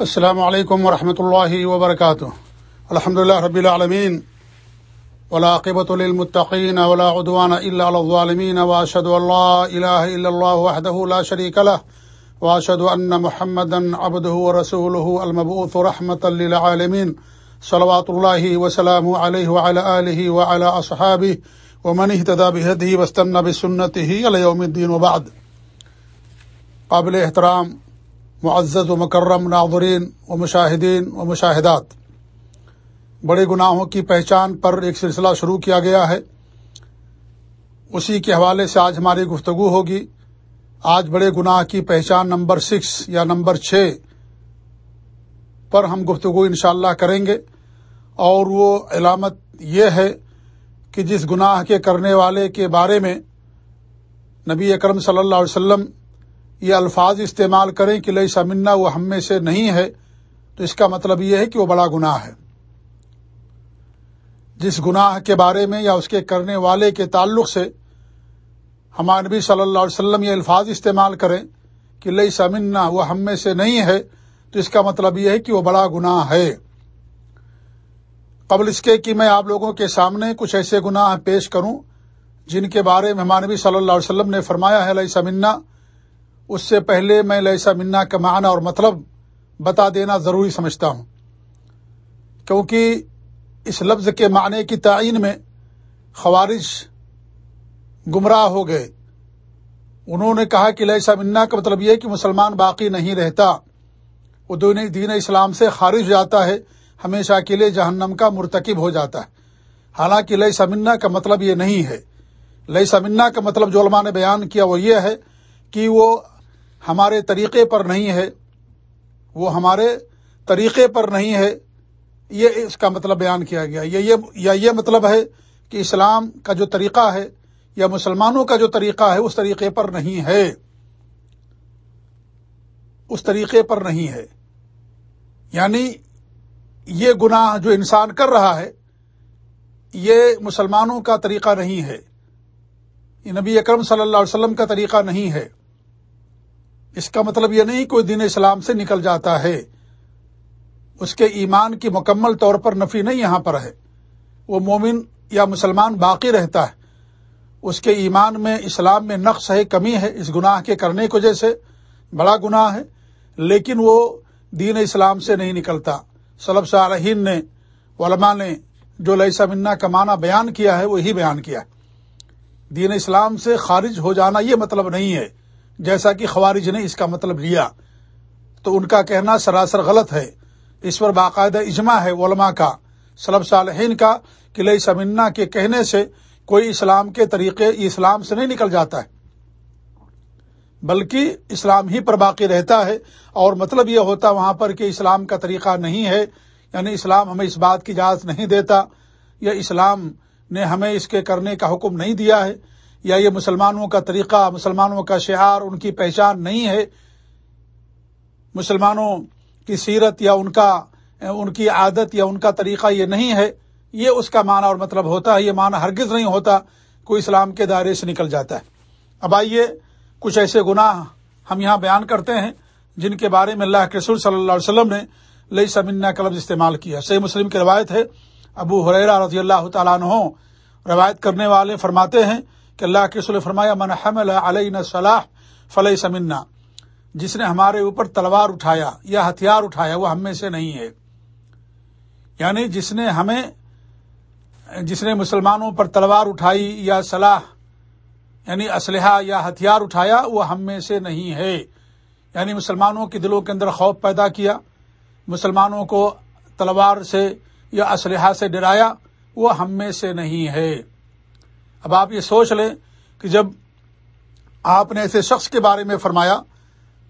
السلام علیکم ورحمۃ اللہ وبرکاتہ۔ الحمد اللہ رب العالمین۔ ولاقبۃ المطقین ولا عدوان الا على الظالمین واشهد الله اله الا الله وحده لا شريك له واشهد ان محمدا عبده ورسوله المبعوث رحمة للعالمين صلوات الله وسلامه عليه وعلى اله وعلى اصحابه ومن اهتدى بهديه واستنى بسنته الى يوم الدين وبعد۔ قابل احترام معزز و مکرم ناظرین و مشاہدین و مشاہدات۔ بڑے گناہوں کی پہچان پر ایک سلسلہ شروع کیا گیا ہے۔ اسی کے حوالے سے آج ہماری گفتگو ہوگی۔ آج بڑے گناہ کی پہچان نمبر سکس یا نمبر چھ پر ہم گفتگو انشاءاللہ کریں گے۔ اور وہ علامت یہ ہے کہ جس گناہ کے کرنے والے کے بارے میں نبی اکرم صلی اللہ علیہ وسلم یہ الفاظ استعمال کریں کہ لئی سمنا وہ ہم میں سے نہیں ہے، تو اس کا مطلب یہ ہے کہ وہ بڑا گناہ ہے۔ جس گناہ کے بارے میں یا اس کے کرنے والے کے تعلق سے ہمارے نبی صلی اللہ علیہ وسلم یہ الفاظ استعمال کریں کہ لئی سمنا وہ ہم میں سے نہیں ہے، تو اس کا مطلب یہ ہے کہ وہ بڑا گناہ ہے۔ قبل اس کے کہ میں آپ لوگوں کے سامنے کچھ ایسے گناہ پیش کروں جن کے بارے میں ہمارے نبی صلی اللہ علیہ وسلم نے فرمایا ہے لئی سمنا اس سے پہلے میں لئیسا منا کا معنی اور مطلب بتا دینا ضروری سمجھتا ہوں۔ کیونکہ اس لفظ کے معنی کی تعین میں خوارج گمراہ ہو گئے۔ انہوں نے کہا کہ لئیسا منا کا مطلب یہ کہ مسلمان باقی نہیں رہتا۔ وہ دین اسلام سے خارج ہو جاتا ہے، ہمیشہ کے لیے جہنم کا مرتکب ہو جاتا ہے۔ حالانکہ لئی سمنا کا مطلب یہ نہیں ہے۔ لئی سمنا کا مطلب جو علماء نے بیان کیا وہ یہ ہے کہ وہ ہمارے طریقے پر نہیں ہے، وہ ہمارے طریقے پر نہیں ہے، یہ اس کا مطلب بیان کیا گیا۔ یا یہ مطلب ہے کہ اسلام کا جو طریقہ ہے یا مسلمانوں کا جو طریقہ ہے، اس طریقے پر نہیں ہے۔ اس طریقے پر نہیں ہے۔ یعنی یہ گناہ جو انسان کر رہا ہے، یہ مسلمانوں کا طریقہ نہیں ہے۔ یہ نبی اکرم صلی اللہ علیہ وسلم کا طریقہ نہیں ہے۔ اس کا مطلب یہ نہیں کوئی دین اسلام سے نکل جاتا ہے۔ اس کے ایمان کی مکمل طور پر نفی نہیں یہاں پر ہے۔ وہ مومن یا مسلمان باقی رہتا ہے۔ اس کے ایمان میں اسلام میں نقص ہے، کمی ہے۔ اس گناہ کے کرنے کو جیسے بڑا گناہ ہے۔ لیکن وہ دین اسلام سے نہیں نکلتا۔ صلب صالحین نے، علماء نے جو لئیسا منا کا معنی بیان کیا ہے، وہی بیان کیا دین اسلام سے خارج ہو جانا یہ مطلب نہیں ہے۔ جیسا کہ خوارج نے اس کا مطلب لیا، تو ان کا کہنا سراسر غلط ہے۔ اس پر باقاعدہ اجماع ہے علماء کا سلب صالحین کا قلعہ سمنا کے کہنے سے کوئی اسلام کے طریقے اسلام سے نہیں نکل جاتا ہے۔ بلکہ اسلام ہی پر باقی رہتا ہے، اور مطلب یہ ہوتا وہاں پر کہ اسلام کا طریقہ نہیں ہے یعنی اسلام ہمیں اس بات کی اجازت نہیں دیتا، یا اسلام نے ہمیں اس کے کرنے کا حکم نہیں دیا ہے۔ یا یہ مسلمانوں کا طریقہ، مسلمانوں کا شعار، ان کی پہچان نہیں ہے، مسلمانوں کی سیرت یا ان کا، ان کی عادت یا ان کا طریقہ یہ نہیں ہے، یہ اس کا معنی اور مطلب ہوتا ہے، یہ معنی ہرگز نہیں ہوتا، کوئی اسلام کے دائرے سے نکل جاتا ہے۔ اب آئیے، کچھ ایسے گناہ ہم یہاں بیان کرتے ہیں، جن کے بارے میں اللہ کے رسول صلی اللہ علیہ وسلم نے لئی سمنا کا لفظ استعمال کیا۔ صحیح مسلم کی روایت ہے، ابو حریرا رضی اللہ تعالیٰ عنہ روایت کرنے والے فرماتے ہیں کہ اللہ کے رسول فرمایا، من حمل علیہ صلاح فلح سمنا جس نے ہمارے اوپر تلوار اٹھایا یا ہتھیار اٹھایا، وہ ہم میں سے نہیں ہے۔ یعنی جس نے ہمیں، جس نے مسلمانوں پر تلوار اٹھائی یا صلاح یعنی اسلحہ یا ہتھیار اٹھایا، وہ ہم میں سے نہیں ہے۔ یعنی مسلمانوں کے دلوں کے اندر خوف پیدا کیا، مسلمانوں کو تلوار سے یا اسلحہ سے ڈرایا، وہ ہم میں سے نہیں ہے۔ اب آپ یہ سوچ لیں کہ جب آپ نے ایسے شخص کے بارے میں فرمایا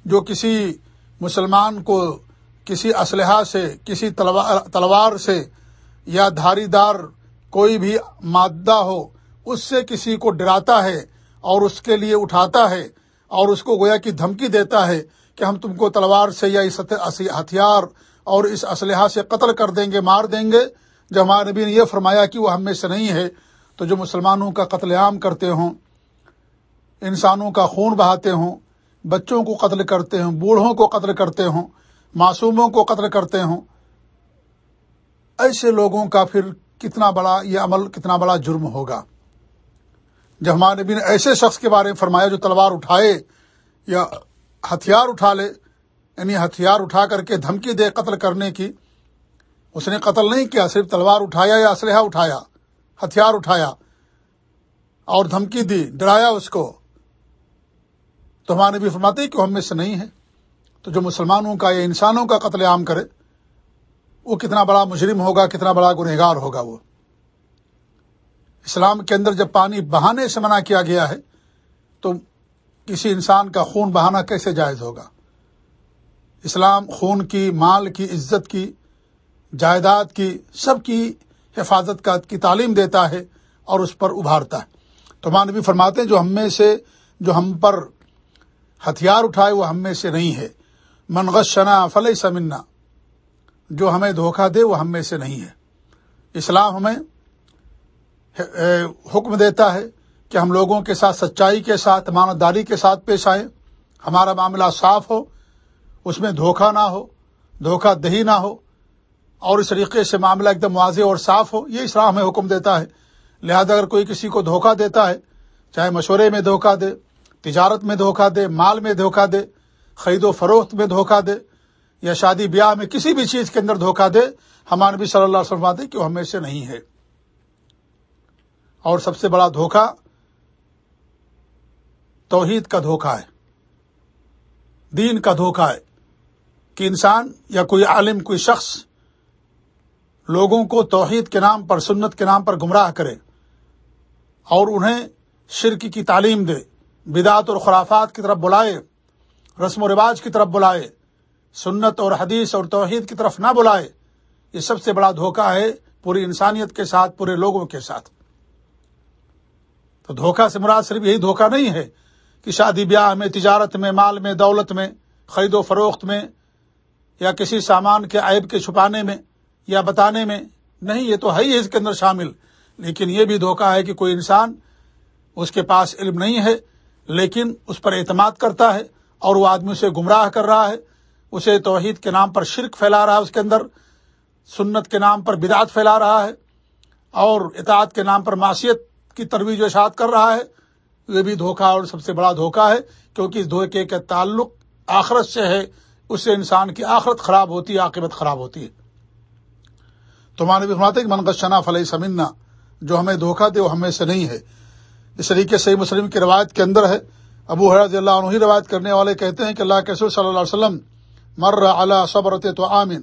جو کسی مسلمان کو کسی اسلحہ سے، کسی تلوار سے یا دھاری دار کوئی بھی مادہ ہو، اس سے کسی کو ڈراتا ہے اور اس کے لیے اٹھاتا ہے اور اس کو گویا کی دھمکی دیتا ہے کہ ہم تم کو تلوار سے یا اس ہتھیار اور اس اسلحہ سے قتل کر دیں گے، مار دیں گے۔ جب ہمارے نبی نے یہ فرمایا کہ وہ ہم میں سے نہیں ہے تو جو مسلمانوں کا قتل عام کرتے ہوں، انسانوں کا خون بہاتے ہوں، بچوں کو قتل کرتے ہوں، بوڑھوں کو قتل کرتے ہوں، معصوموں کو قتل کرتے ہوں، ایسے لوگوں کا پھر کتنا بڑا یہ عمل، کتنا بڑا جرم ہوگا؟ جب ہمارے نبی نے ایسے شخص کے بارے میں فرمایا جو تلوار اٹھائے یا ہتھیار اٹھا لے یعنی ہتھیار اٹھا کر کے دھمکی دے قتل کرنے کی، اس نے قتل نہیں کیا، صرف تلوار اٹھایا یا اسلحہ اٹھایا۔ ہتھیار اٹھایا اور دھمکی دی، ڈرایا اس کو۔ تو ہمارے بھی فرماتے کہ ہم میں سے نہیں ہے۔ تو جو مسلمانوں کا یا انسانوں کا قتل عام کرے، وہ کتنا بڑا مجرم ہوگا، کتنا بڑا گنہگار ہوگا وہ۔ اسلام کے اندر جب پانی بہانے سے منع کیا گیا ہے، تو کسی انسان کا خون بہانا کیسے جائز ہوگا؟ اسلام خون کی، مال کی، عزت کی، جائیداد کی، سب کی حفاظت کا کی تعلیم دیتا ہے اور اس پر ابھارتا ہے۔ تو مانوی فرماتے ہیں، جو ہم میں سے جو ہم پر ہتھیار اٹھائے، وہ ہم میں سے نہیں ہے۔ منغش شنا فلح سمنا جو ہمیں دھوکہ دے، وہ ہم میں سے نہیں ہے۔ اسلام ہمیں حکم دیتا ہے کہ ہم لوگوں کے ساتھ سچائی کے ساتھ، امانتداری کے ساتھ پیش آئیں۔ ہمارا معاملہ صاف ہو، اس میں دھوکہ نہ ہو، دھوکہ دہی نہ ہو۔ اور اس طریقے سے معاملہ ایک دم واضح اور صاف ہو، یہ اسلام ہمیں حکم دیتا ہے۔ لہذا اگر کوئی کسی کو دھوکہ دیتا ہے، چاہے مشورے میں دھوکہ دے، تجارت میں دھوکہ دے، مال میں دھوکہ دے، خرید و فروخت میں دھوکہ دے، یا شادی بیاہ میں کسی بھی چیز کے اندر دھوکہ دے ہمارے بھی صلی اللہ علیہ وسلم دے کہ وہ ہمیں سے نہیں ہے۔ اور سب سے بڑا دھوکہ توحید کا دھوکہ ہے۔ دین کا دھوکہ ہے۔ کہ انسان یا کوئی عالم، کوئی شخص لوگوں کو توحید کے نام پر، سنت کے نام پر گمراہ کرے اور انہیں شرک کی تعلیم دے بدعت اور خرافات کی طرف بلائے، رسم و رواج کی طرف بلائے، سنت اور حدیث اور توحید کی طرف نہ بلائے۔ یہ سب سے بڑا دھوکہ ہے پوری انسانیت کے ساتھ، پورے لوگوں کے ساتھ۔ تو دھوکہ سے مراد صرف یہی دھوکہ نہیں ہے کہ شادی بیاہ میں، تجارت میں، مال میں، دولت میں، خرید و فروخت میں یا کسی سامان کے عیب کے چھپانے میں یا بتانے میں نہیں، یہ تو ہے ہی اس کے اندر شامل۔ لیکن یہ بھی دھوکہ ہے کہ کوئی انسان اس کے پاس علم نہیں ہے، لیکن اس پر اعتماد کرتا ہے اور وہ آدمی اسے گمراہ کر رہا ہے۔ اسے توحید کے نام پر شرک پھیلا رہا ہے اس کے اندر، سنت کے نام پر بدعت پھیلا رہا ہے اور اطاعت کے نام پر معاشیت کی ترویج و اشاعت کر رہا ہے۔ یہ بھی دھوکہ اور سب سے بڑا دھوکہ ہے، کیونکہ اس دھوکے کا تعلق آخرت سے ہے۔ اس سے انسان کی آخرت خراب ہوتی ہے، عاقبت خراب ہوتی ہے۔ تو مانوی فرماتے کہ منگت شنا سمنا جو ہمیں دھوکہ دے وہ ہمیں سے نہیں ہے۔ اس طریقے سے مسلم کی روایت کے اندر ہے۔ ابو حرض اللہ عنہ روایت کرنے والے کہتے ہیں کہ اللہ کے صلی اللہ علیہ وسلم مر اللہ صبرت تو آمن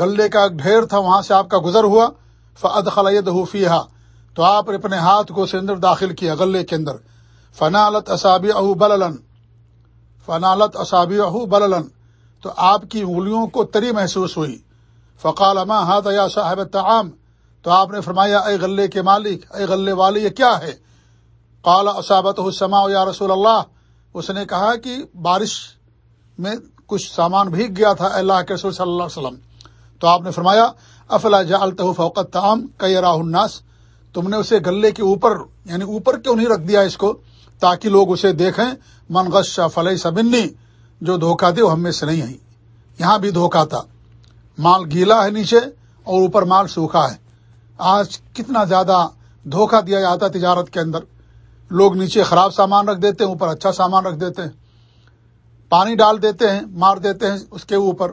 گلے کا ڈھیر تھا، وہاں سے آپ کا گزر ہوا۔ فعد خلید حفیہ تو آپ نے اپنے ہاتھ کو اندر داخل کیا غلے کے اندر۔ فنالت اصابی اہو بلن فنالت اصابی اہو بلن تو آپ کی انگلیوں کو تری محسوس ہوئی۔ فقال اما ہاتھ یا صاحب تعام تو آپ نے فرمایا، اے غلے کے مالک، اے غلے والے یہ کیا ہے؟ قال اصابت حسما یا رسول اللہ. اس نے کہا کہ بارش میں کچھ سامان بھیگ گیا تھا اللہ کے رسول صلی اللہ علیہ وسلم۔ تو آپ نے فرمایا، افلا جا التح فوقت کئی راہ الناس؟ تم نے اسے گلے کے اوپر یعنی اوپر کیوں نہیں رکھ دیا اس کو؟ تاکہ لوگ اسے دیکھیں منغش فلح سبنی جو دھوکہ دے، وہ ہم میں سے نہیں ہے یہاں بھی دھوکہ تھا۔ مال گیلا ہے نیچے اور اوپر مال سوکھا ہے۔ آج کتنا زیادہ دھوکہ دیا جاتا ہے تجارت کے اندر۔ لوگ نیچے خراب سامان رکھ دیتے ہیں، اوپر اچھا سامان رکھ دیتے ہیں۔ پانی ڈال دیتے ہیں، مار دیتے ہیں اس کے اوپر،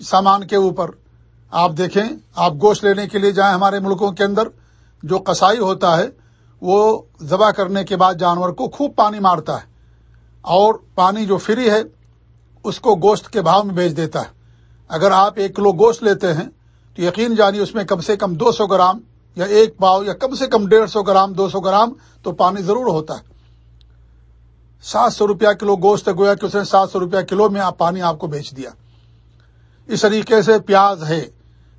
سامان کے اوپر۔ آپ دیکھیں، آپ گوشت لینے کے لیے جائیں ہمارے ملکوں کے اندر، جو قصائی ہوتا ہے، وہ ذبح کرنے کے بعد جانور کو خوب پانی مارتا ہے اور پانی جو فری ہے، اس کو گوشت کے بھاؤ میں بیچ دیتا ہے۔ اگر آپ ایک کلو گوشت لیتے ہیں، تو یقین جانی اس میں کم سے کم دو سو گرام یا ایک پاؤ یا کم سے کم ڈیڑھ سو گرام، دو سو گرام تو پانی ضرور ہوتا ہے۔ سات سو روپیہ کلو گوشت گویا کہ اس نے سات سو روپیہ کلو میں آپ پانی آپ کو بیچ دیا۔ اس طریقے سے پیاز ہے،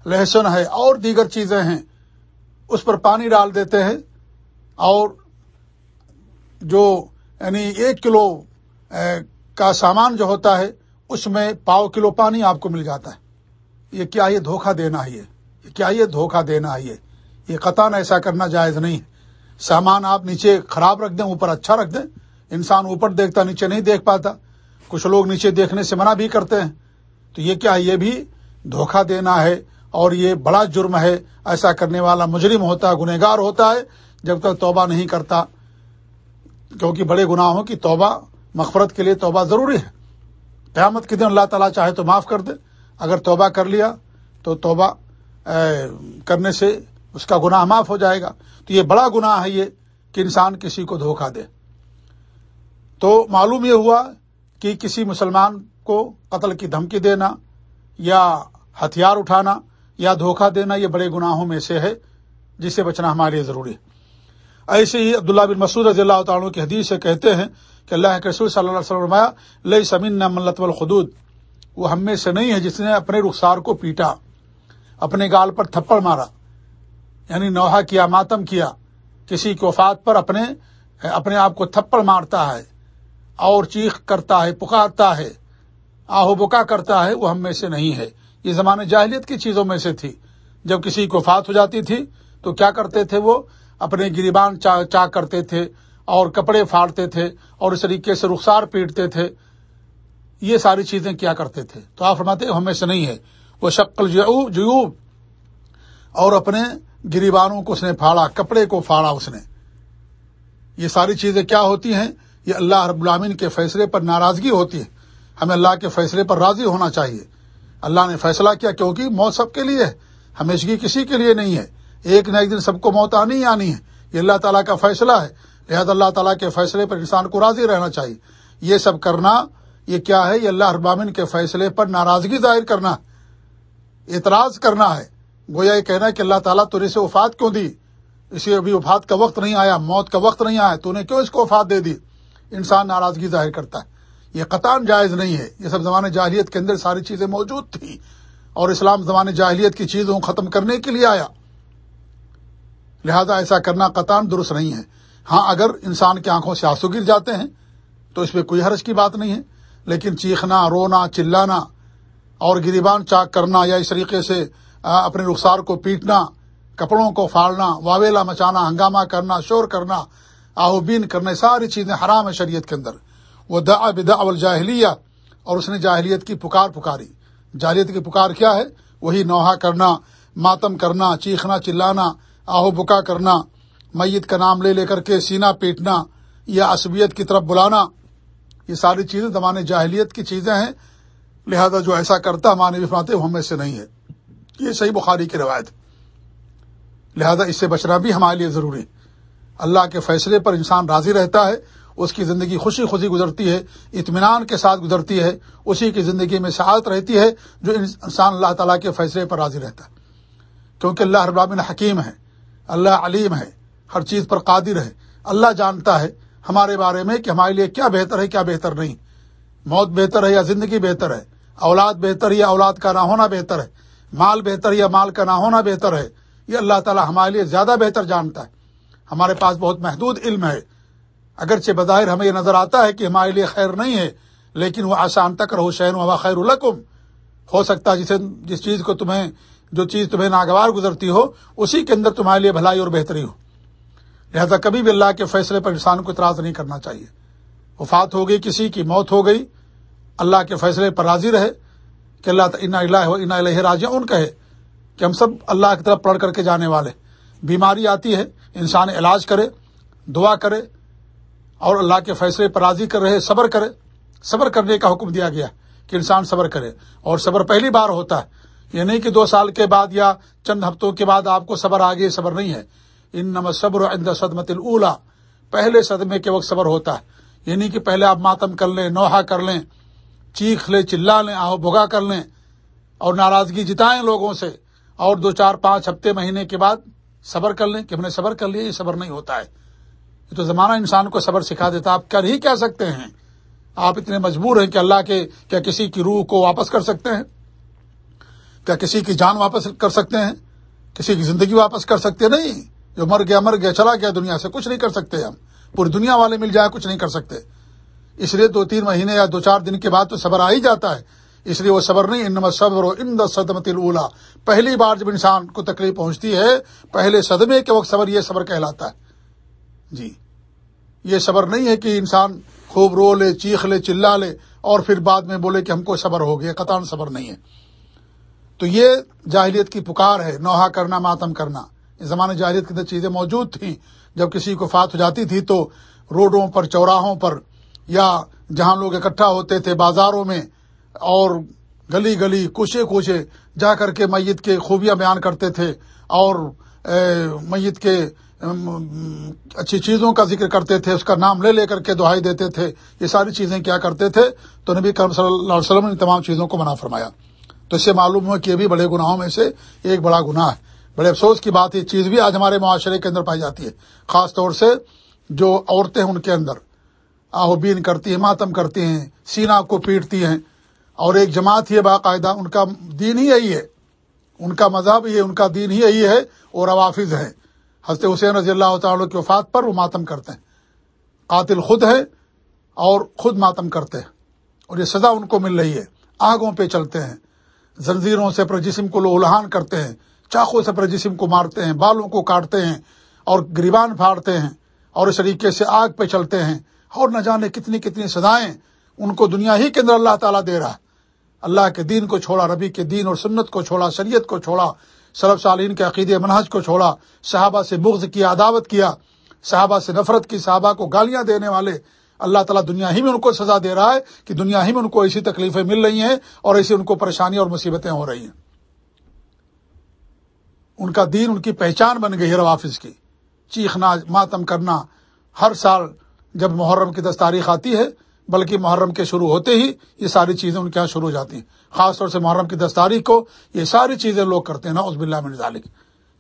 لہسن ہے، اور دیگر چیزیں ہیں۔ اس پر پانی ڈال دیتے ہیں، اور جو یعنی ایک کلو کا سامان جو ہوتا ہے اس میں پاؤ کلو پانی آپ کو مل جاتا ہے۔ یہ کیا یہ دھوکہ دینا ہے۔ یہ کیا یہ دھوکہ دینا ہے۔ یہ قطان ایسا کرنا جائز نہیں۔ ہے سامان آپ نیچے خراب رکھ دیں، اوپر اچھا رکھ دیں۔ انسان اوپر دیکھتا، نیچے نہیں دیکھ پاتا۔ کچھ لوگ نیچے دیکھنے سے منع بھی کرتے ہیں۔ تو یہ کیا یہ بھی دھوکہ دینا ہے اور یہ بڑا جرم ہے۔ ایسا کرنے والا مجرم ہوتا ہے گنہگار ہوتا ہے۔ جب تک توبہ نہیں کرتا، کیونکہ بڑے گناہوں کی توبہ مغفرت کے لیے توبہ ضروری ہے۔ قیامت کے دن اللہ تعالیٰ چاہے تو معاف کر دے۔ اگر توبہ کر لیا تو توبہ کرنے سے اس کا گناہ معاف ہو جائے گا۔ تو یہ بڑا گناہ ہے یہ کہ انسان کسی کو دھوکہ دے۔ تو معلوم یہ ہوا کہ کسی مسلمان کو قتل کی دھمکی دینا یا ہتھیار اٹھانا یا دھوکہ دینا یہ بڑے گناہوں میں سے ہے، جس سے بچنا ہمارے لیے ضروری ہے۔ ایسے ہی عبداللہ بن مسعود رضی اللہ تعالیٰ کی حدیث سے کہتے ہیں کہ اللہ کے رسول صلی اللہ علیہ وسلم لئی سمین ملت الخدود. وہ ہم میں سے نہیں ہے جس نے اپنے رخسار کو پیٹا، اپنے گال پر تھپڑ مارا یعنی نوحہ کیا، ماتم کیا، کسی کی وفات پر اپنے اپنے آپ کو تھپڑ مارتا ہے، اور چیخ کرتا ہے، پکارتا ہے، آہو بکا کرتا ہے، وہ ہم میں سے نہیں ہے۔ یہ زمانے جاہلیت کی چیزوں میں سے تھی۔ جب کسی کو فات ہو جاتی تھی تو کیا کرتے تھے وہ؟ اپنے گریبان چاک کرتے تھے اور کپڑے پھاڑتے تھے اور اس طریقے سے رخسار پیٹتے تھے۔ یہ ساری چیزیں کیا کرتے تھے؟ تو آپ فرماتے ہمیں سے نہیں ہے۔ وہ شکل جیوب۔ اور اپنے گریبانوں کو اس نے پھاڑا، کپڑے کو پھاڑا اس نے۔ یہ ساری چیزیں کیا ہوتی ہیں؟ یہ اللہ رب العامین کے فیصلے پر ناراضگی ہوتی ہے۔ ہمیں اللہ کے فیصلے پر راضی ہونا چاہیے۔ اللہ نے فیصلہ کیا کیونکہ موت سب کے لیے ہے، ہمیشگی کسی کے لیے نہیں ہے۔ ایک نہ ایک دن سب کو موت آنی ہی آنی ہے۔ یہ اللہ تعالیٰ کا فیصلہ ہے۔ لہٰذا اللہ تعالیٰ کے فیصلے پر انسان کو راضی رہنا چاہیے۔ یہ سب کرنا، یہ کیا ہے؟ یہ اللہ ابامن کے فیصلے پر ناراضگی ظاہر کرنا۔ اعتراض کرنا ہے۔ گویا یہ کہنا ہے کہ اللہ تعالیٰ تو اسے وفات کیوں دی؟ اسے ابھی وفات کا وقت نہیں آیا، موت کا وقت نہیں آیا تو نے کیوں اس کو وفات دے دی؟ انسان ناراضگی ظاہر کرتا ہے۔ یہ قطان جائز نہیں ہے۔ یہ سب زمانے جاہلیت کے اندر ساری چیزیں موجود تھیں۔ اور اسلام زمانے جاہلیت کی چیزوں کو ختم کرنے کے لیے آیا۔ لہذا ایسا کرنا قطان درست نہیں ہے۔ ہاں اگر انسان کی آنکھوں سے آنسو گر جاتے ہیں، تو اس پہ کوئی حرج کی بات نہیں ہے۔ لیکن چیخنا، رونا، چلانا اور گریبان چاک کرنا یا اس طریقے سے اپنے رخسار کو پیٹنا، کپڑوں کو پھاڑنا، واویلا مچانا، ہنگامہ کرنا، شور کرنا آہو بین کرنا ساری چیزیں حرام ہے شریعت کے اندر۔ وہ دا بدا اول جاہلیہ اور اس نے جاہلیت کی پکار پکاری۔ جاہلیت کی پکار کیا ہے؟ وہی نوحہ کرنا، ماتم کرنا، چیخنا، چلانا آہو بکا کرنا، میت کا نام لے لے کر کے سینا پیٹنا یا عصبیت کی طرف بلانا، یہ ساری چیزیں زمانے جاہلیت کی چیزیں ہیں، لہذا جو ایسا کرتا ہمارے بفراتے وہ ہمیں سے نہیں ہے۔ یہ صحیح بخاری کی روایت۔ لہذا اس سے بچنا بھی ہمارے لیے ضروری اللہ کے فیصلے پر انسان راضی رہتا ہے، اس کی زندگی خوشی خوشی گزرتی ہے، اطمینان کے ساتھ گزرتی ہے، اسی کی زندگی میں سعادت رہتی ہے، جو انسان اللہ تعالیٰ کے فیصلے پر راضی رہتا ہے۔ کیونکہ اللہ رب العالمین حکیم ہے۔ اللہ علیم ہے، ہر چیز پر قادر ہے، اللہ جانتا ہے ہمارے بارے میں کہ ہمارے لیے کیا بہتر ہے، کیا بہتر نہیں۔ موت بہتر ہے یا زندگی بہتر ہے؟ اولاد بہتر یا اولاد کا نہ ہونا بہتر ہے؟ مال بہتر یا مال کا نہ ہونا بہتر ہے؟ یہ اللہ تعالیٰ ہمارے لیے زیادہ بہتر جانتا ہے۔ ہمارے پاس بہت محدود علم ہے۔ اگرچہ بظاہر ہمیں یہ نظر آتا ہے کہ ہمارے لیے خیر نہیں ہے، لیکن وہ آسان تک رہو شہر ہوا خیر القم ہو سکتا ہے جسے جس چیز کو تمہیں جو چیز تمہیں ناگوار گزرتی ہو، اسی کے اندر تمہارے لیے بھلائی اور بہتری ہو۔ لہذا کبھی بھی اللہ کے فیصلے پر انسان کو اعتراض نہیں کرنا چاہیے۔ وفات ہو گئی، کسی کی موت ہو گئی۔ اللہ کے فیصلے پر راضی رہے کہ اللہ انا اللہ انا الہ راجہ ان کہے کہ ہم سب اللہ کی طرف پڑھ کر کے جانے والے بیماری آتی ہے، انسان علاج کرے، دعا کرے اور اللہ کے فیصلے پر راضی کر رہے، صبر کرے۔ صبر کرنے کا حکم دیا گیا کہ انسان صبر کرے۔ اور صبر پہلی بار ہوتا ہے۔ یہ نہیں کہ دو سال کے بعد یا چند ہفتوں کے بعد آپ کو صبر آگے صبر نہیں ہے۔ ان نم صبر عند صدمت الا پہلے صدمے کے وقت صبر ہوتا ہے۔ یعنی کہ پہلے آپ ماتم کر لیں، نوحہ کر لیں، چیخ لیں، چلا لیں، آہو بھگا کر لیں اور ناراضگی جتائیں لوگوں سے اور دو چار پانچ ہفتے، مہینے کے بعد صبر کر لیں کہ ہم نے صبر کر لیا، یہ صبر نہیں ہوتا ہے۔ یہ تو زمانہ انسان کو صبر سکھا دیتا آپ کر ہی کہہ سکتے ہیں؟ آپ اتنے مجبور ہیں کہ اللہ کے، کیا کسی کی روح کو واپس کر سکتے ہیں؟ کیا کسی کی جان واپس کر سکتے ہیں؟ کسی کی زندگی واپس کر سکتے نہیں؟ جو مر گیا مر گیا، چلا گیا دنیا سے، کچھ نہیں کر سکتے ہم۔ پوری دنیا والے مل جائے، کچھ نہیں کر سکتے۔ اس لیے دو تین مہینے یا دو چار دن کے بعد تو صبر آ ہی جاتا ہے۔ اس لیے وہ صبر نہیں ان صبر و ان صدمت الا پہلی بار جب انسان کو تکلیف پہنچتی ہے، پہلے صدمے کے وقت صبر، یہ صبر کہلاتا ہے۔ جی۔ یہ صبر نہیں ہے کہ انسان خوب رو لے، چیخ لے، چلا لے اور پھر بعد میں بولے کہ ہم کو صبر ہو گیا قطان صبر نہیں ہے۔ تو یہ جاہلیت کی پکار ہے، نوحہ کرنا، ماتم کرنا۔ اس زمانے جاہلیت کی چیزیں موجود تھیں۔ جب کسی کو فات ہو جاتی تھی تو روڈوں پر، چوراہوں پر یا جہاں لوگ اکٹھا ہوتے تھے بازاروں میں اور گلی گلی، کوشے کوشے جا کر کے میت کے خوبیاں بیان کرتے تھے اور میت کے اچھی چیزوں کا ذکر کرتے تھے، اس کا نام لے لے کر کے دہائی دیتے تھے۔ یہ ساری چیزیں کیا کرتے تھے؟ تو نبی کرم صلی اللہ علیہ وسلم نے تمام چیزوں کو منع فرمایا۔ تو اس سے معلوم ہوا کہ یہ بھی بڑے گناہوں میں سے ایک بڑا گناہ ہے۔ بڑے افسوس کی بات یہ چیز بھی آج ہمارے معاشرے کے اندر پائی جاتی ہے۔ خاص طور سے جو عورتیں ان کے اندر۔ آہوبین کرتی ہیں، ماتم کرتی ہیں سینا کو پیٹتی ہیں۔ اور ایک جماعت ہی باقاعدہ ان کا دین ہی یہی ہے۔ ان کا مذہب یہ، ان کا دین ہی یہی ہے اور روافظ ہے۔ حضرت حسین رضی اللہ تعالیٰ کی وفات پر وہ ماتم کرتے ہیں۔ قاتل خود ہے اور خود ماتم کرتے ہیں۔ اور یہ سزا ان کو مل رہی ہے۔ آگوں پہ چلتے ہیں۔ زنجیروں سے اپنے جسم کو لوہان کرتے ہیں چاقوں سے اپنے جسم کو مارتے ہیں، بالوں کو کاٹتے ہیں اور گریبان پھاڑتے ہیں اور اس طریقے سے آگ پہ چلتے ہیں۔ اور نہ جانے کتنی کتنی سزائیں ان کو دنیا ہی کے اندر اللہ تعالیٰ دے رہا ہے۔ اللہ کے دین کو چھوڑا، ربی کے دین اور سنت کو چھوڑا، شریعت کو چھوڑا سرب سالین کے عقید منہج کو چھوڑا، صحابہ سے بغض کیا، عداوت کیا، صحابہ سے نفرت کی، صحابہ کو گالیاں دینے والے اللہ تعالیٰ دنیا ہی میں ان کو سزا دے رہا ہے کہ دنیا ہی میں ان کو ایسی تکلیفیں مل رہی ہیں اور ایسی ان کو پریشانی اور مصیبتیں ہو رہی ہیں۔ ان کا دین ان کی پہچان بن گئی ہے روافظ کی۔ چیخنا، ماتم کرنا، ہر سال جب محرم کی دس تاریخ آتی ہے، بلکہ محرم کے شروع ہوتے ہی یہ ساری چیزیں ان کے یہاں شروع ہو جاتی ہیں۔ خاص طور سے محرم کی دس تاریخ کو یہ ساری چیزیں لوگ کرتے ہیں نا عزب اللہ ذالک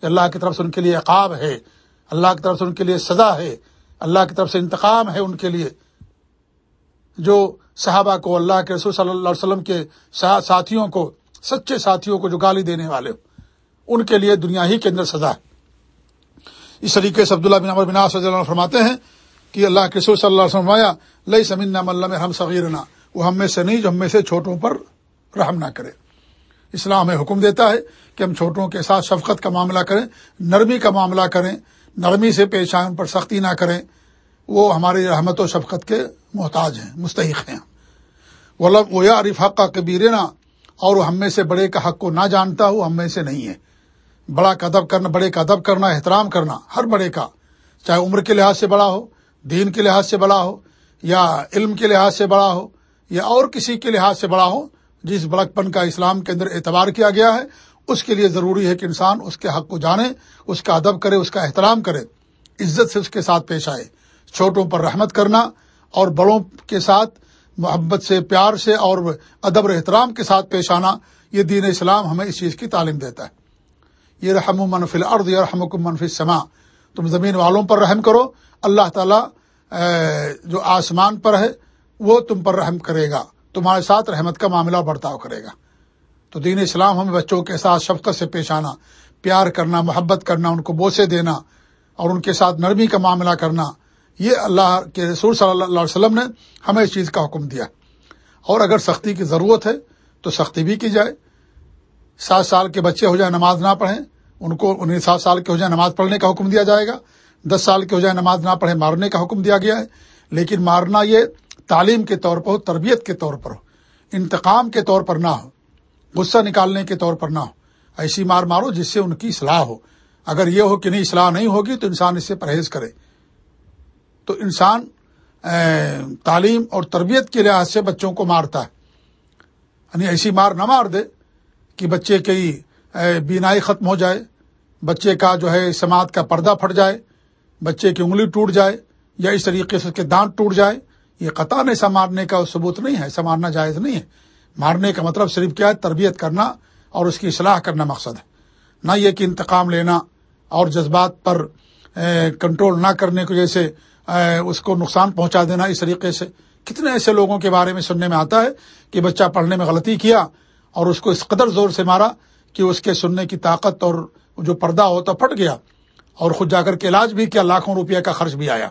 اللہ کی طرف سے ان کے لیے عقاب ہے، اللہ کی طرف سے ان کے لیے سزا ہے، اللہ کی طرف سے انتقام ہے ان کے لیے۔ جو صحابہ کو اللہ کے رسول صلی اللہ علیہ وسلم کے ساتھیوں کو، سچے ساتھیوں کو جو گالی دینے والے ان کے لیے دنیا ہی کے اندر سزا ہے۔ اس طریقے سے عبداللہ بن عمر بن صلی اللہ فرماتے ہیں کہ اللہ کے رسول صلی اللہ علیہ وسلم لئی سمین ملّہ ہم صغیرنا، وہ ہم میں سے نہیں جو ہم میں سے چھوٹوں پر رحم نہ کرے۔ اسلام ہمیں حکم دیتا ہے کہ ہم چھوٹوں کے ساتھ شفقت کا معاملہ کریں، نرمی کا معاملہ کریں، نرمی سے پیش آئیں ان پر سختی نہ کریں۔ وہ ہماری رحمت و شفقت کے محتاج ہیں، مستحق ہیں۔ وہ یا عارف حق کا کبیر اور وہ ہم میں سے بڑے کا حق کو نہ جانتا ہو، ہم میں سے نہیں ہے۔ بڑا کا ادب کرنا، بڑے کا ادب کرنا، احترام کرنا، ہر بڑے کا، چاہے عمر کے لحاظ سے بڑا ہو، دین کے لحاظ سے بڑا ہو، یا علم کے لحاظ سے بڑا ہو، یا اور کسی کے لحاظ سے بڑا ہو، جس بڑکپن کا اسلام کے اندر اعتبار کیا گیا ہے، اس کے لیے ضروری ہے کہ انسان اس کے حق کو جانے، اس کا ادب کرے، اس کا احترام کرے، عزت سے اس کے ساتھ پیش آئے۔ چھوٹوں پر رحمت کرنا اور بڑوں کے ساتھ، محبت سے، پیار سے اور ادب احترام کے ساتھ پیش آنا، یہ دین اسلام ہمیں اس چیز کی تعلیم دیتا ہے۔ یہ رحم و منفی الارض یا رحم و منفی سما تم زمین والوں پر رحم کرو، اللہ تعالیٰ جو آسمان پر ہے، وہ تم پر رحم کرے گا۔ تمہارے ساتھ رحمت کا معاملہ برتاؤ کرے گا۔ تو دین اسلام ہمیں بچوں کے ساتھ شفقت سے پیش آنا، پیار کرنا، محبت کرنا، ان کو بوسے دینا اور ان کے ساتھ نرمی کا معاملہ کرنا۔ یہ اللہ کے رسول صلی اللہ علیہ وسلم نے ہمیں اس چیز کا حکم دیا۔ اور اگر سختی کی ضرورت ہے تو سختی بھی کی جائے۔ سات سال کے بچے ہو جائے نماز نہ پڑھیں، ان کو انہیں سات سال کے ہو جائے نماز پڑھنے کا حکم دیا جائے گا۔ دس سال کے ہو جائے نماز نہ پڑھے مارنے کا حکم دیا گیا ہے۔ لیکن مارنا یہ تعلیم کے طور پر ہو، تربیت کے طور پر ہو، انتقام کے طور پر نہ ہو، غصہ نکالنے کے طور پر نہ ہو، ایسی مار مارو جس سے ان کی اصلاح ہو۔ اگر یہ ہو کہ نہیں، اصلاح نہیں ہوگی تو انسان اس سے پرہیز کرے۔ تو انسان تعلیم اور تربیت کے لحاظ سے بچوں کو مارتا ہے۔ یعنی ایسی مار نہ مار دے کہ بچے کی بینائی ختم ہو جائے، بچے کا جو ہے سماعت کا پردہ پھٹ جائے، بچے کی انگلی ٹوٹ جائے یا اس طریقے سے اس کے دانت ٹوٹ جائے، یہ قطع ایسا مارنے کا ثبوت نہیں ہے ایسا مارنا جائز نہیں ہے۔ مارنے کا مطلب صرف کیا ہے؟ تربیت کرنا اور اس کی اصلاح کرنا مقصد ہے۔ نہ یہ کہ انتقام لینا اور جذبات پر کنٹرول نہ کرنے کی وجہ سے اس کو نقصان پہنچا دینا اس طریقے سے۔ کتنے ایسے لوگوں کے بارے میں سننے میں آتا ہے کہ بچہ پڑھنے میں غلطی کیا اور اس کو اس قدر زور سے مارا کہ اس کے سننے کی طاقت اور جو پردہ ہوتا پھٹ گیا اور خود جا کر کے علاج بھی کیا، لاکھوں روپیہ کا خرچ بھی آیا۔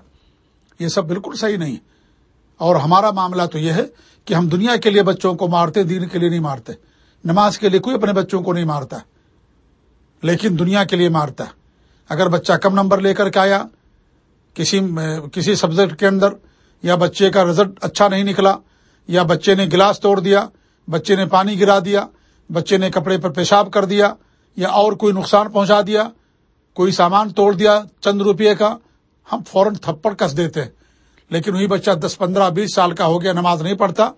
یہ سب بالکل صحیح نہیں۔ اور ہمارا معاملہ تو یہ ہے کہ ہم دنیا کے لیے بچوں کو مارتے، دین کے لیے نہیں مارتے۔ نماز کے لیے کوئی اپنے بچوں کو نہیں مارتا، لیکن دنیا کے لیے مارتا۔ اگر بچہ کم نمبر لے کر کے آیا کسی کسی سبجیکٹ کے اندر یا بچے کا رزلٹ اچھا نہیں نکلا، یا بچے نے گلاس توڑ دیا، بچے نے پانی گرا دیا، بچے نے کپڑے پر پیشاب کر دیا، یا اور کوئی نقصان پہنچا دیا، کوئی سامان توڑ دیا چند روپئے کا، ہم فوراً تھپڑ کس دیتے ہیں۔ لیکن وہی بچہ دس پندرہ بیس سال کا ہو گیا، نماز نہیں پڑھتا،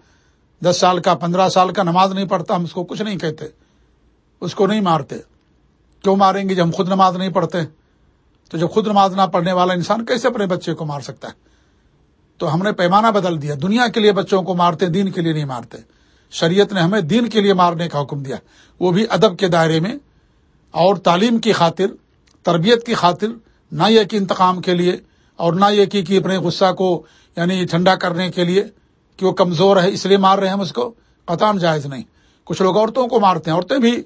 دس سال کا، پندرہ سال کا نماز نہیں پڑھتا، ہم اس کو کچھ نہیں کہتے، اس کو نہیں مارتے۔ کیوں ماریں گے جب ہم خود نماز نہیں پڑھتے؟ تو جب خود نماز نہ پڑھنے والا انسان کیسے اپنے بچے کو مار سکتا ہے؟ تو ہم نے پیمانہ بدل دیا۔ دنیا کے لیے بچوں کو مارتے، دین کے لیے نہیں مارتے۔ شریعت نے ہمیں دین کے لیے مارنے کا حکم دیا۔ وہ بھی ادب کے دائرے میں۔ اور تعلیم کی خاطر، تربیت کی خاطر، نہ یہ کہ انتقام کے لیے اور نہ یہ کہ اپنے غصہ کو یعنی ٹھنڈا کرنے کے لیے کہ وہ کمزور ہے اس لیے مار رہے ہیں ہم اس کو۔ قطان جائز نہیں۔ کچھ لوگ عورتوں کو مارتے ہیں۔ عورتیں بھی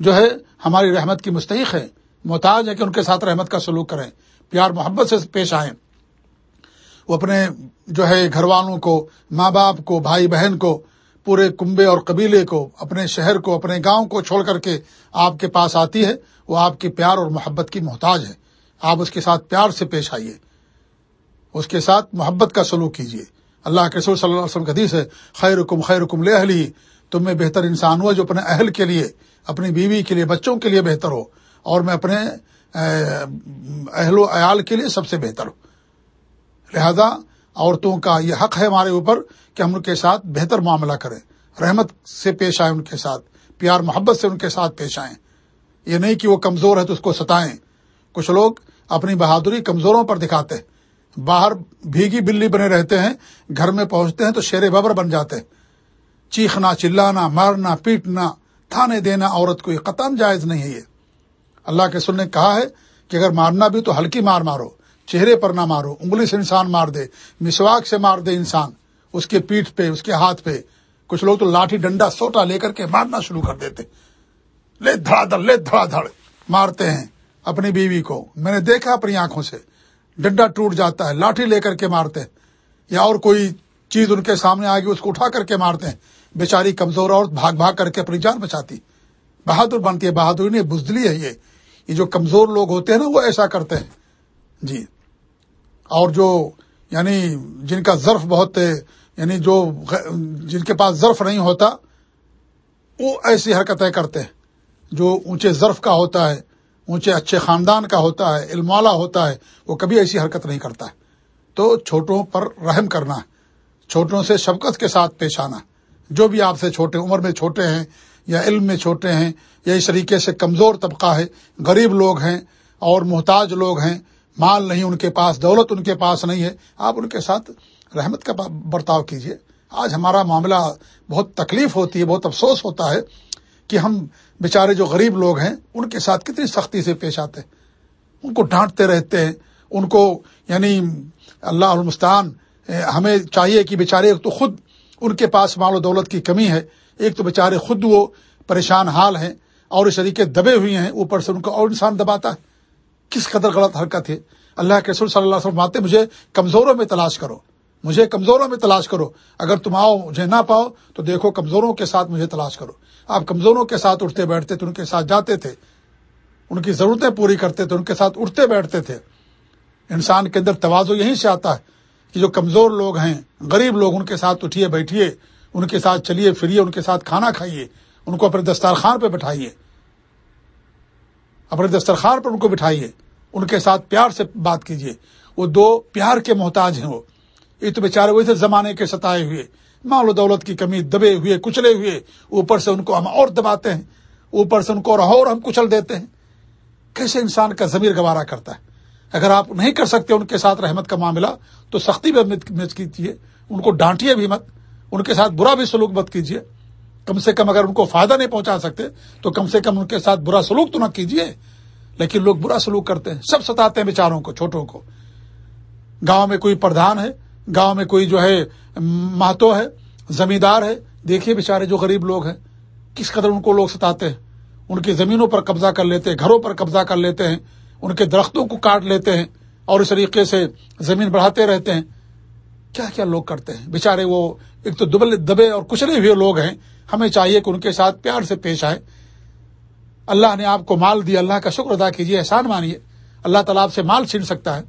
جو ہے ہماری رحمت کی مستحق ہے محتاج ہے کہ ان کے ساتھ رحمت کا سلوک کریں۔ پیار محبت سے پیش آئیں۔ وہ اپنے جو ہے گھر والوں کو، ماں باپ کو، بھائی بہن کو، پورے کنبے اور قبیلے کو، اپنے شہر کو، اپنے گاؤں کو چھوڑ کر کے آپ کے پاس آتی ہے۔ وہ آپ کی پیار اور محبت کی محتاج ہے آپ اس کے ساتھ پیار سے پیش آئیے۔ اس کے ساتھ محبت کا سلوک کیجیے۔ اللہ کے رسول صلی اللہ علیہ وسلم حدیث ہے خیر حکم خیر حکم لے اہلی تم میں بہتر انسان ہوا جو اپنے اہل کے لیے، اپنی بیوی کے لیے، بچوں کے لیے بہتر ہو۔ اور میں اپنے اہل و عیال کے لیے سب سے بہتر ہوں۔ لہذا عورتوں کا یہ حق ہے ہمارے اوپر کہ ہم ان کے ساتھ بہتر معاملہ کریں۔ رحمت سے پیش آئیں ان کے ساتھ، پیار، محبت سے ان کے ساتھ پیش آئیں۔ یہ نہیں کہ وہ کمزور ہے تو اس کو ستائیں۔ کچھ لوگ اپنی بہادری کمزوروں پر دکھاتے ہیں۔ باہر بھیگی بلی بنے رہتے ہیں، گھر میں پہنچتے ہیں تو شیر ببر بن جاتے ہیں۔ چیخنا، چلانا، مارنا، پیٹنا، تھانے دینا عورت کو یہ قطن جائز نہیں ہے یہ۔ اللہ کے سن نے کہا ہے کہ اگر مارنا بھی تو ہلکی مار مارو، چہرے پر نہ مارو، انگلی سے انسان مار دے، مسواک سے مار دے انسان، اس کے پیٹھ پہ، اس کے ہاتھ پہ۔ کچھ لوگ تو لاٹھی ڈنڈا سوٹا لے کر کے مارنا شروع کر دیتے۔ لے دھڑا دھڑ، لے دھڑا دھڑ۔ مارتے ہیں اپنی بیوی کو۔ میں نے دیکھا اپنی آنکھوں سے۔ ڈنڈا ٹوٹ جاتا ہے، لاٹھی لے کر کے مارتے ہیں۔ یا اور کوئی چیز ان کے سامنے آ گئی اس کو اٹھا کر کے مارتے ہیں۔ بیچاری کمزور اور بھاگ بھاگ کر کے اپنی جان بچاتی۔ بہادر بنتی ہے بہادری نہیں بزدلی ہے یہ۔ یہ جو کمزور لوگ ہوتے ہیں نا، وہ ایسا کرتے ہیں۔ جی۔ اور جو یعنی جن کا ظرف بہت یعنی جو جن کے پاس ظرف نہیں ہوتا، وہ ایسی حرکتیں کرتے ہیں۔ جو اونچے ظرف کا ہوتا ہے، اونچے اچھے خاندان کا ہوتا ہے، علم والا ہوتا ہے، وہ کبھی ایسی حرکت نہیں کرتا ہے۔ تو چھوٹوں پر رحم کرنا، چھوٹوں سے شبکت کے ساتھ پیش آنا۔ جو بھی آپ سے چھوٹے، عمر میں چھوٹے ہیں یا علم میں چھوٹے ہیں یا اس طریقے سے کمزور طبقہ ہے، غریب لوگ ہیں اور محتاج لوگ ہیں، مال نہیں ان کے پاس، دولت ان کے پاس نہیں ہے۔ آپ ان کے ساتھ رحمت کا برتاؤ کیجیے آج ہمارا معاملہ بہت تکلیف ہوتی ہے، بہت افسوس ہوتا ہے کہ ہم بیچارے جو غریب لوگ ہیں، ان کے ساتھ کتنی سختی سے پیش آتے ہیں۔ ان کو ڈانٹتے رہتے ہیں، ان کو یعنی اللہ المستان ہمیں چاہیے کہ بیچارے تو خود ان کے پاس مال و دولت کی کمی ہے، ایک تو بیچارے خود وہ پریشان حال ہیں۔ اور اس دبے ہوئے ہیں، اوپر سے ان کو اور انسان دباتا ہے۔ کس قدر غلط حرکت ہے۔ اللہ کے رسول صلی اللہ علیہ وسلم آتے مجھے کمزوروں میں تلاش کرو۔ مجھے کمزوروں میں تلاش کرو۔ اگر تم آؤ، مجھے نہ پاؤ، تو دیکھو کمزوروں کے ساتھ مجھے تلاش کرو۔ آپ کمزوروں کے ساتھ اٹھتے بیٹھتے تھے، ان کے ساتھ جاتے تھے۔ ان کی ضرورتیں پوری کرتے تھے، ان کے ساتھ اٹھتے بیٹھتے تھے۔ انسان کے اندر توازو یہیں سے آتا ہے کہ جو کمزور لوگ ہیں، غریب لوگ، ان کے ساتھ اٹھیے بیٹھیے، ان کے ساتھ چلیے پھریے، ان کے ساتھ کھانا کھائیے۔ ان کو اپنے دسترخوان پہ بٹھائیے۔ اپنے دسترخوان پر ان کو بٹھائیے۔ ان کے ساتھ پیار سے بات کیجیے۔ وہ دو پیار کے محتاج ہیں وہ۔ یہ تو بیچارے ویسے زمانے کے ستائے ہوئے۔ مال و دولت کی کمی، دبے ہوئے، کچلے ہوئے۔ اوپر سے ان کو ہم اور دباتے ہیں۔ اوپر سے ان کو اور ہم کچل دیتے ہیں۔ کیسے انسان کا ضمیر گوارا کرتا ہے؟ اگر آپ نہیں کر سکتے ان کے ساتھ رحمت کا معاملہ، تو سختی بھی کیجیے۔ ان کو ڈانٹیے بھی مت۔ ان کے ساتھ برا بھی سلوک مت کیجیے۔ کم سے کم اگر ان کو فائدہ نہیں پہنچا سکتے، تو کم سے کم ان کے ساتھ برا سلوک تو نہ کیجیے لیکن لوگ برا سلوک کرتے ہیں، سب ستاتے ہیں بیچاروں کو، چھوٹوں کو۔ گاؤں میں کوئی پردھان ہے، گاؤں میں کوئی جو ہے مہتو ہے، زمیندار ہے، دیکھیے بیچارے جو غریب لوگ ہیں، کس قدر ان کو لوگ ستاتے ہیں۔ ان کی زمینوں پر قبضہ کر لیتے ہیں، گھروں پر قبضہ کر لیتے ہیں، ان کے درختوں کو کاٹ لیتے ہیں اور اس طریقے سے زمین بڑھاتے رہتے ہیں۔ کیا کیا لوگ کرتے ہیں؟ بےچارے وہ ایک تو دبل دبے اور کچلے ہوئے لوگ ہیں ہمیں چاہیے کہ ان کے ساتھ پیار سے پیش آئے۔ اللہ نے آپ کو مال دیا، اللہ کا شکر ادا کیجیے، احسان مانیے۔ اللہ تعالیٰ آپ سے مال چھین سکتا ہے۔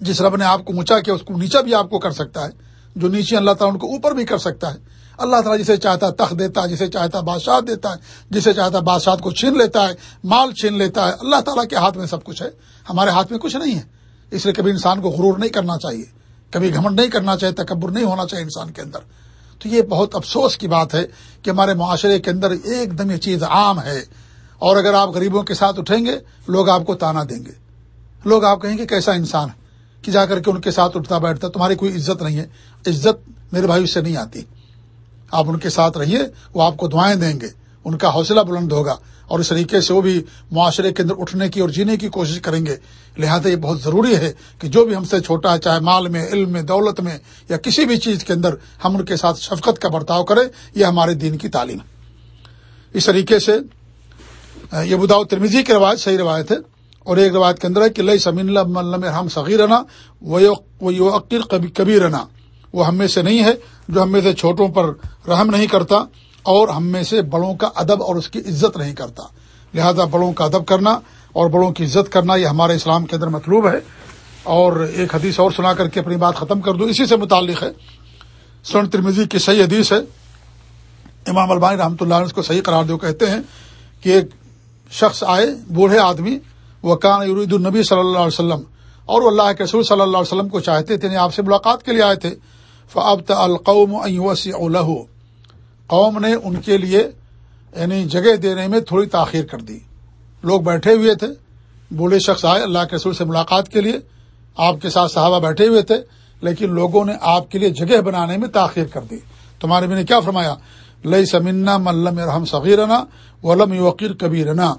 جس رب نے آپ کو اونچا کیا، اس کو نیچا بھی آپ کو کر سکتا ہے۔ جو نیچے اللہ تعالیٰ ان کو اوپر بھی کر سکتا ہے۔ اللہ تعالیٰ جسے چاہتا ہے تخت دیتا ہے، جسے چاہتا ہے بادشاہ دیتا ہے، جسے چاہتا ہے بادشاہ کو چھین لیتا ہے، مال چھین لیتا ہے۔ اللہ تعالیٰ کے ہاتھ میں سب کچھ ہے۔ ہمارے ہاتھ میں کچھ نہیں ہے۔ اس لیے کبھی انسان کو غرور نہیں کرنا چاہیے۔ کبھی گھمنڈ نہیں کرنا چاہیے، تکبر نہیں ہونا چاہیے انسان کے اندر۔ تو یہ بہت افسوس کی بات ہے کہ ہمارے معاشرے کے اندر ایک دم یہ چیز عام ہے۔ اور اگر آپ غریبوں کے ساتھ اٹھیں گے، لوگ آپ کو تانا دیں گے۔ لوگ آپ کہیں گے، کیسا انسان ہے؟ کہ جا کر کے ان کے ساتھ اٹھتا بیٹھتا، تمہاری کوئی عزت نہیں ہے۔ عزت میرے بھائی سے نہیں آتی۔ آپ ان کے ساتھ رہیے، وہ آپ کو دعائیں دیں گے۔ ان کا حوصلہ بلند ہوگا۔ اور اس طریقے سے وہ بھی معاشرے کے اندر اٹھنے کی اور جینے کی کوشش کریں گے۔ لہذا یہ بہت ضروری ہے کہ جو بھی ہم سے چھوٹا ہے، چاہے مال میں، علم میں، دولت میں یا کسی بھی چیز کے اندر ہم ان کے ساتھ شفقت کا برتاؤ کریں، یہ ہمارے دین کی تعلیم ہے۔ اس طریقے سے یہ بداؤ ترمیزی کی روایت، صحیح روایت ہے۔ اور ایک روایت کے اندر ہے کہ لئی سمین ہم صغیر وہ عقیر کبھی رنا وہ ہم میں سے نہیں ہے جو ہم میں سے چھوٹوں پر رحم نہیں کرتا۔ اور ہم میں سے بڑوں کا ادب اور اس کی عزت نہیں کرتا۔ لہذا بڑوں کا ادب کرنا اور بڑوں کی عزت کرنا یہ ہمارے اسلام کے اندر مطلوب ہے۔ اور ایک حدیث اور سنا کر کے اپنی بات ختم کر دوں۔ اسی سے متعلق ہے۔ سن ترمیزی کی صحیح حدیث ہے۔ امام البانی رحمۃ اللہ علیہ اس کو صحیح قرار دو کہتے ہیں کہ ایک شخص آئے، بوڑھے آدمی، وہ یرید النبی صلی اللہ علیہ وسلم، اور وہ اللہ کے رسول صلی اللہ علیہ وسلم کو چاہتے تھے یعنی آپ سے ملاقات کے لیے آئے تھے۔ فعبت القوم الح قوم نے ان کے لیے یعنی جگہ دینے میں تھوڑی تاخیر کر دی۔ لوگ بیٹھے ہوئے تھے۔ بوڑھے شخص آئے اللہ کے رسول سے ملاقات کے لیے۔ آپ کے ساتھ صحابہ بیٹھے ہوئے تھے، لیکن لوگوں نے آپ کے لیے جگہ بنانے میں تاخیر کر دی۔ تمہارے بھی نے کیا فرمایا؟ لئی سمنا ملم رحم صغیرنا ولم وکیر کبیرنا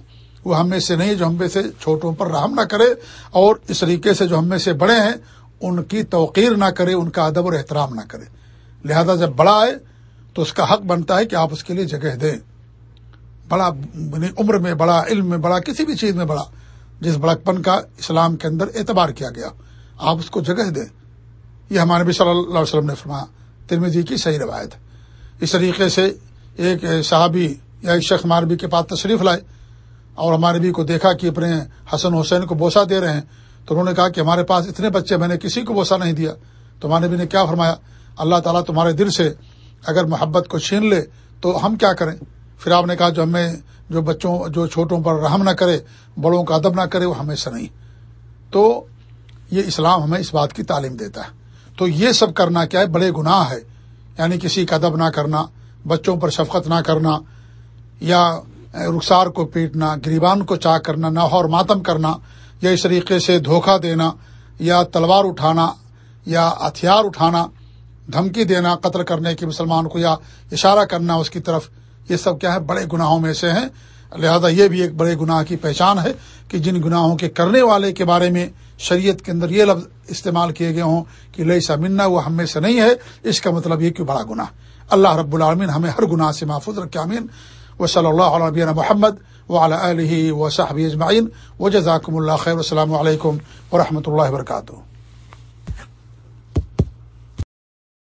وہ ہم میں سے نہیں جو ہم میں سے چھوٹوں پر رحم نہ کرے اور اس طریقے سے جو ہم میں سے بڑے ہیں، ان کی توقیر نہ کرے، ان کا ادب اور احترام نہ کرے۔ لہذا جب بڑا آئے تو اس کا حق بنتا ہے کہ آپ اس کے لیے جگہ دیں۔ بڑا یعنی عمر میں، بڑا علم میں، بڑا کسی بھی چیز میں بڑا، جس بڑکپن کا اسلام کے اندر اعتبار کیا گیا، آپ اس کو جگہ دیں۔ یہ ہمارے نبی صلی اللہ علیہ وسلم نے فرمایا۔ ترمی جی کی صحیح روایت۔ اس طریقے سے ایک صحابی یا ایک شخص ماربی کے پاس تشریف لائے اور ہمارے بھی کو دیکھا کہ اپنے حسن حسین کو بوسا دے رہے ہیں۔ تو انہوں نے کہا کہ ہمارے پاس اتنے بچے میں نے کسی کو بوسا نہیں دیا۔ تو ہمارے بھی نے کیا فرمایا؟ اللہ تعالیٰ تمہارے دل سے اگر محبت کو چھین لے تو ہم کیا کریں؟ پھر آپ نے کہا جو ہمیں جو بچوں، جو چھوٹوں پر رحم نہ کرے، بڑوں کا ادب نہ کرے، وہ ہمیشہ نہیں۔ تو یہ اسلام ہمیں اس بات کی تعلیم دیتا ہے۔ تو یہ سب کرنا کیا ہے؟ بڑے گناہ ہے۔ یعنی کسی کا ادب نہ کرنا، بچوں پر شفقت نہ کرنا، یا رخسار کو پیٹنا، گریبان کو چاک کرنا نہ اور ماتم کرنا، یا اس طریقے سے دھوکہ دینا، یا تلوار اٹھانا، یا ہتھیار اٹھانا دھمکی دینا، قتل کرنے کی مسلمان کو یا اشارہ کرنا اس کی طرف، یہ سب کیا ہے؟ بڑے گناہوں میں سے ہیں۔ لہذا یہ بھی ایک بڑے گناہ کی پہچان ہے کہ جن گناہوں کے کرنے والے کے بارے میں شریعت کے اندر یہ لفظ استعمال کیے گئے ہوں کہ لئی سا منا وہ ہم میں سے نہیں ہے۔ اس کا مطلب یہ کہ بڑا گناہ۔ اللہ رب العالمین ہمیں ہر گناہ سے محفوظ رکھے امین و صلی اللہ علیہ محمد وعلى آله وصحبه أجمعين وجزاكم الله خير والسلام عليكم ورحمة الله وبركاته